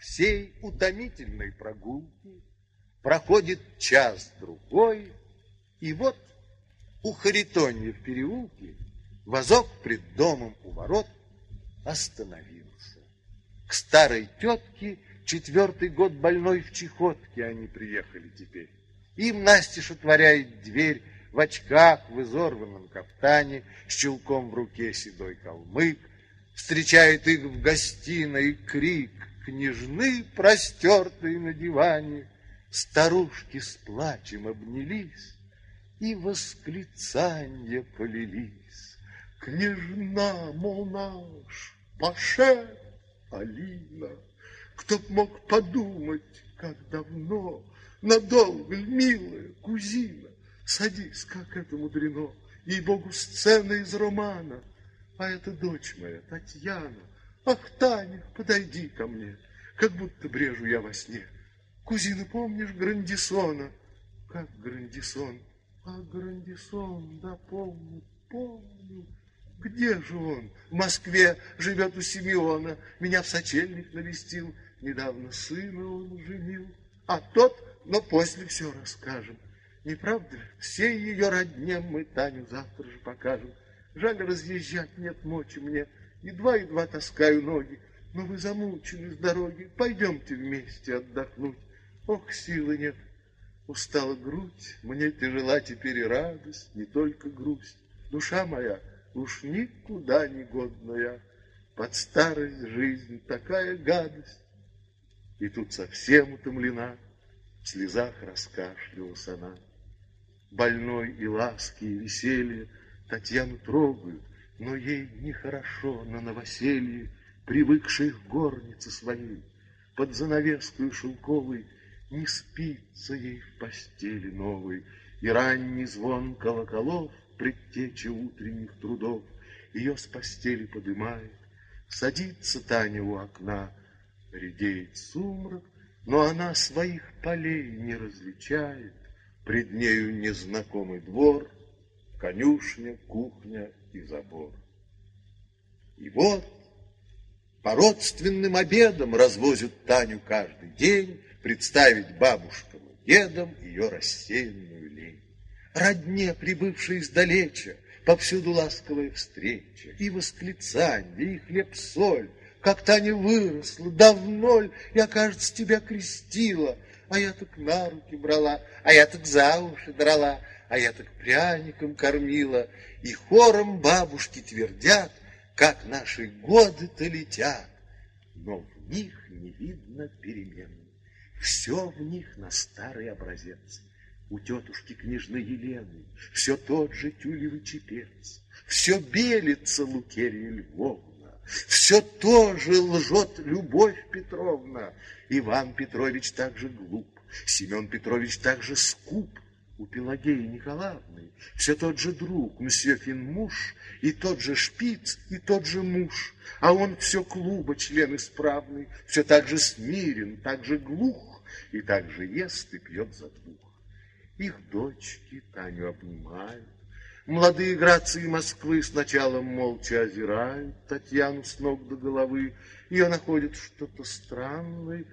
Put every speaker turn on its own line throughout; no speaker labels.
всей утомительной прогулки проходит час-другой, и вот у Харитонья в переулке возок пред домом у ворот остановился. К старой тетке четвертый год больной в чехотке они приехали теперь. Им Настя отворяет дверь в очках, в изорванном кафтане, с чулком в руке седой калмык, встречает их в гостиной крик княжны, простертые на диване, старушки с плачем обнялись, и восклицания полились. Княжна, мол, наш, Паше, Алина, кто б мог подумать, как давно, надолго, милая кузина, садись, как это мудрено, ей-богу, сцена из романа, а это дочь моя, Татьяна. Ах, Таня, подойди ко мне, как будто брежу я во сне. Кузина, помнишь Грандисона? Как Грандисон? А Грандисон, да помню, помню. Где же он? В Москве живет у Симеона. Меня в сочельник навестил. Недавно сына он женил. А тот, но после все расскажем. Не правда ли? Всей ее родне мы Таню завтра же покажем. Жаль, разъезжать нет мочи мне. Едва-едва таскаю ноги. Но вы замучены с дороги. Пойдемте вместе отдохнуть. Ох, силы нет. Устала грудь, мне тяжела теперь и радость, не только грусть. Душа моя уж никуда не годная, под старость жизнь такая гадость. И тут совсем утомлена, в слезах раскашлялась она. Больной и ласки, и веселье Татьяну трогают, но ей нехорошо на новоселье, привыкшей к горнице своей, под занавеску шелковой, не спится ей в постели новой, и ранний звон колоколов, предтеча утренних трудов, ее с постели подымает. Садится Таня у окна, редеет сумрак, но она своих полей не различает. Пред нею незнакомый двор, конюшня, кухня и забор. И вот по родственным обедам развозят Таню каждый день, представить бабушкам и дедам ее рассеянную лень. Родне, прибывшей издалеча, повсюду ласковая встреча, и восклицанье, и хлеб-соль, как Таня выросла, давно ль я, кажется, тебя крестила, а я так на руки брала, а я так за уши драла, а я так пряником кормила, и хором бабушки твердят, как наши годы-то летят, но в них не видно перемен. Все в них на старый образец. У тетушки княжны Елены все тот же тюлевый чепец. Все белится Лукерия Львовна, все тоже лжет Любовь Петровна. Иван Петрович также глуп, Семен Петрович также скуп. У Пелагеи Николаевны все тот же друг, мсье Финмуш, и тот же шпиц, и тот же муж. А он все клуба член исправный, все так же смирен, так же глух, и также ест и пьет за двух. Их дочки Таню обнимают. Молодые грации Москвы сначала молча озирают Татьяну с ног до головы. Ее находят что-то странное,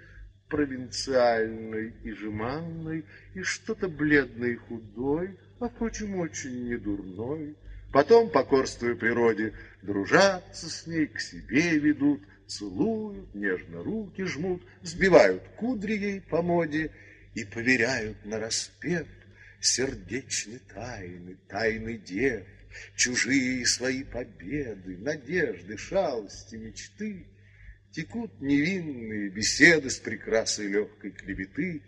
провинциальной и жеманной, и что-то бледной и худой, а, впрочем, очень недурной. Потом, покорствуя природе, дружатся с ней, к себе ведут, целуют, нежно руки жмут, сбивают кудри ей по моде и поверяют на сердечные тайны, тайны дев, чужие свои победы, надежды, шалости, мечты. Текут невинные беседы с прекрасной легкой клеветы,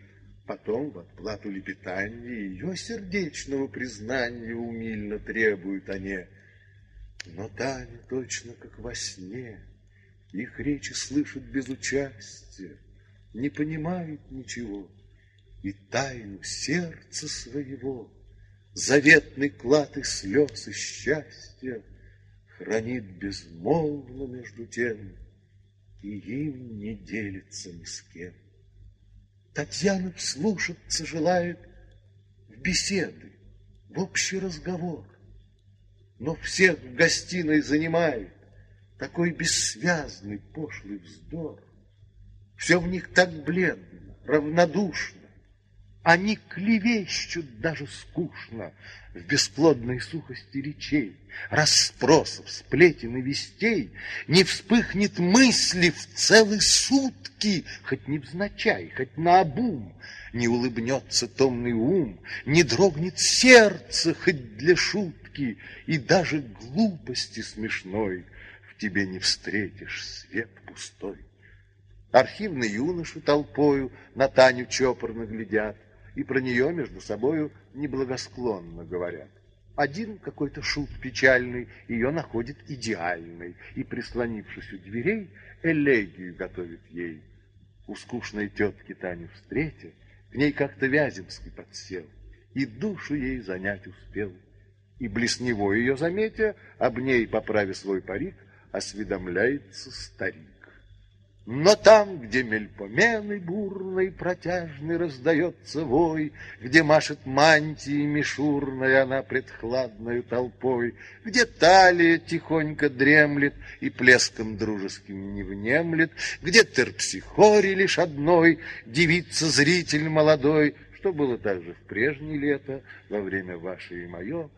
Потом в отплату лепетания ее сердечного признания умильно требуют они. Но Таня точно как во сне их речи слышат без участия, не понимают ничего, и тайну сердца своего, заветный клад и слез и счастья хранит безмолвно между тем, и им не делится ни с кем. Татьяна вслушаться желает в беседы, в общий разговор, но всех в гостиной занимает, такой бессвязный пошлый вздор. Все в них так бледно, равнодушно. Они клевещут даже скучно В бесплодной сухости речей, Расспросов, сплетен и вестей Не вспыхнет мысли в целые сутки, Хоть невзначай, хоть наобум, Не улыбнется томный ум, Не дрогнет сердце, хоть для шутки, И даже глупости смешной В тебе не встретишь свет пустой. Архивные юноши толпою На Таню чопорно глядят, и про нее между собою неблагосклонно говорят. Один какой-то шут печальный ее находит идеальной и, прислонившись у дверей, элегию готовит ей. У скучной тетки Таню встретя, к ней как-то Вяземский подсел и душу ей занять успел. И блеснево ее заметя, об ней, поправя свой парик, осведомляется старик. Но там, где мельпомены бурный, протяжный раздается вой, Где машет мантией мишурной она пред хладною толпой, Где талия тихонько дремлет и плеском дружеским не внемлет, Где терпсихоре лишь одной девица зритель молодой, Что было также в прежнее лето, во время ваше и мое,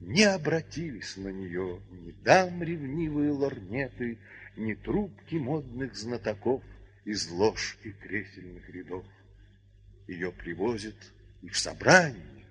Не обратились на нее ни дам ревнивые лорнеты, ни трубки модных знатоков из лож и кресельных рядов. Ее привозят и в собрание,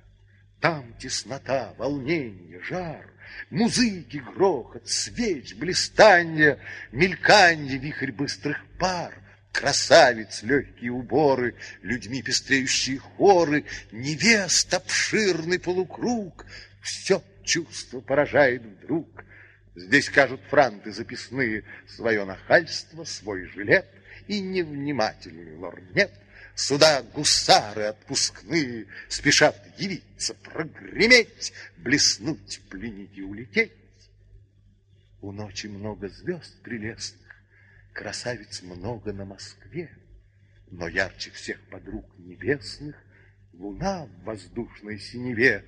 там теснота, волнение, жар, Музыки, грохот, свеч, блистанье, Мельканье, вихрь быстрых пар, Красавиц, легкие уборы, Людьми пестреющие хоры, Невест, обширный полукруг, Все чувство поражает вдруг — Здесь кажут франты записные свое нахальство, свой жилет и невнимательный лорнет. Сюда гусары отпускные спешат явиться, прогреметь, блеснуть, пленить и улететь. У ночи много звезд прелестных, красавиц много на Москве, но ярче всех подруг небесных луна в воздушной синеве,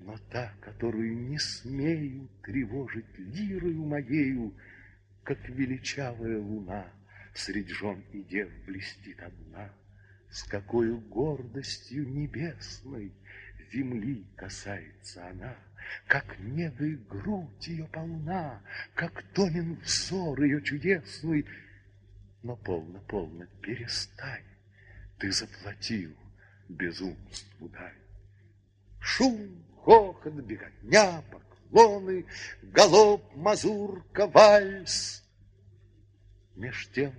но та, которую не смею тревожить лирою моею, Как величавая луна средь жен и дев блестит одна, С какой гордостью небесной земли касается она, Как и грудь ее полна, Как томен взор ее чудесный. Но полно, полно, перестань, Ты заплатил безумству дай. Шум хохот, беготня, поклоны, галоп, мазурка, вальс. Меж тем,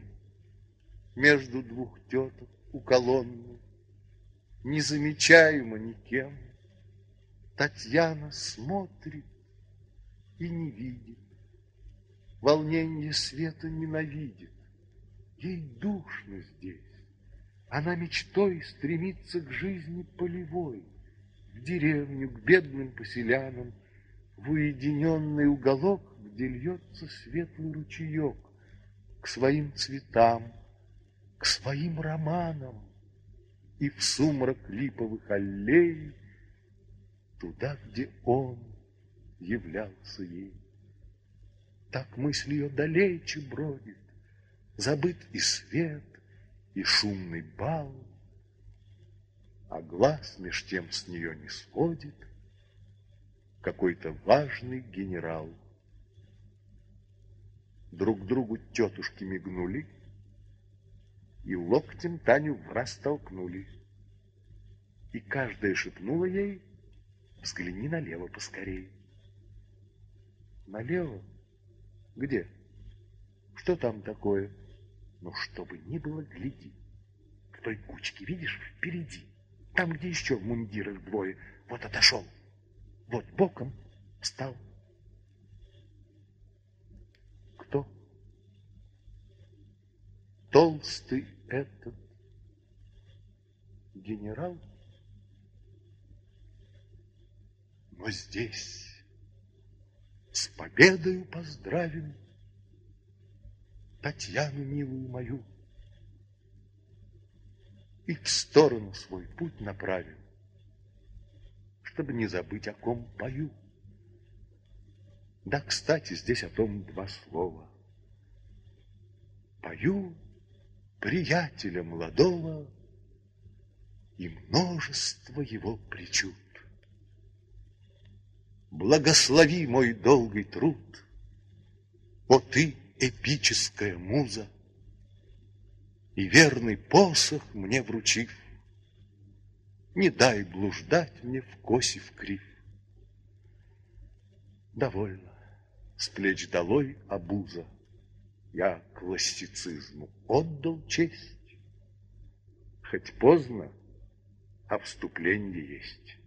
между двух теток у колонны, не замечаемо никем, Татьяна смотрит и не видит, волнение света ненавидит. Ей душно здесь, она мечтой стремится к жизни полевой в деревню, к бедным поселянам, в уединенный уголок, где льется светлый ручеек, к своим цветам, к своим романам. И в сумрак липовых аллей, туда, где он являлся ей. Так мысль ее далече бродит, забыт и свет, и шумный бал, а глаз меж тем с нее не сходит какой-то важный генерал. Друг другу тетушки мигнули и локтем Таню в раз толкнули. И каждая шепнула ей, взгляни налево поскорей. Налево? Где? Что там такое? Ну, чтобы ни было, гляди. К той кучке, видишь, впереди. Там, где еще в мундирах двое. Вот отошел. Вот боком встал. Кто? Толстый этот генерал? Но здесь с победою поздравим Татьяну милую мою и в сторону свой путь направил, чтобы не забыть, о ком пою. Да, кстати, здесь о том два слова. Пою приятеля молодого и множество его причуд. Благослови мой долгий труд, о ты, эпическая муза, И верный посох мне вручив, Не дай блуждать мне в косе в крив. Довольно, с плеч долой обуза, Я классицизму отдал честь, Хоть поздно, а вступление есть.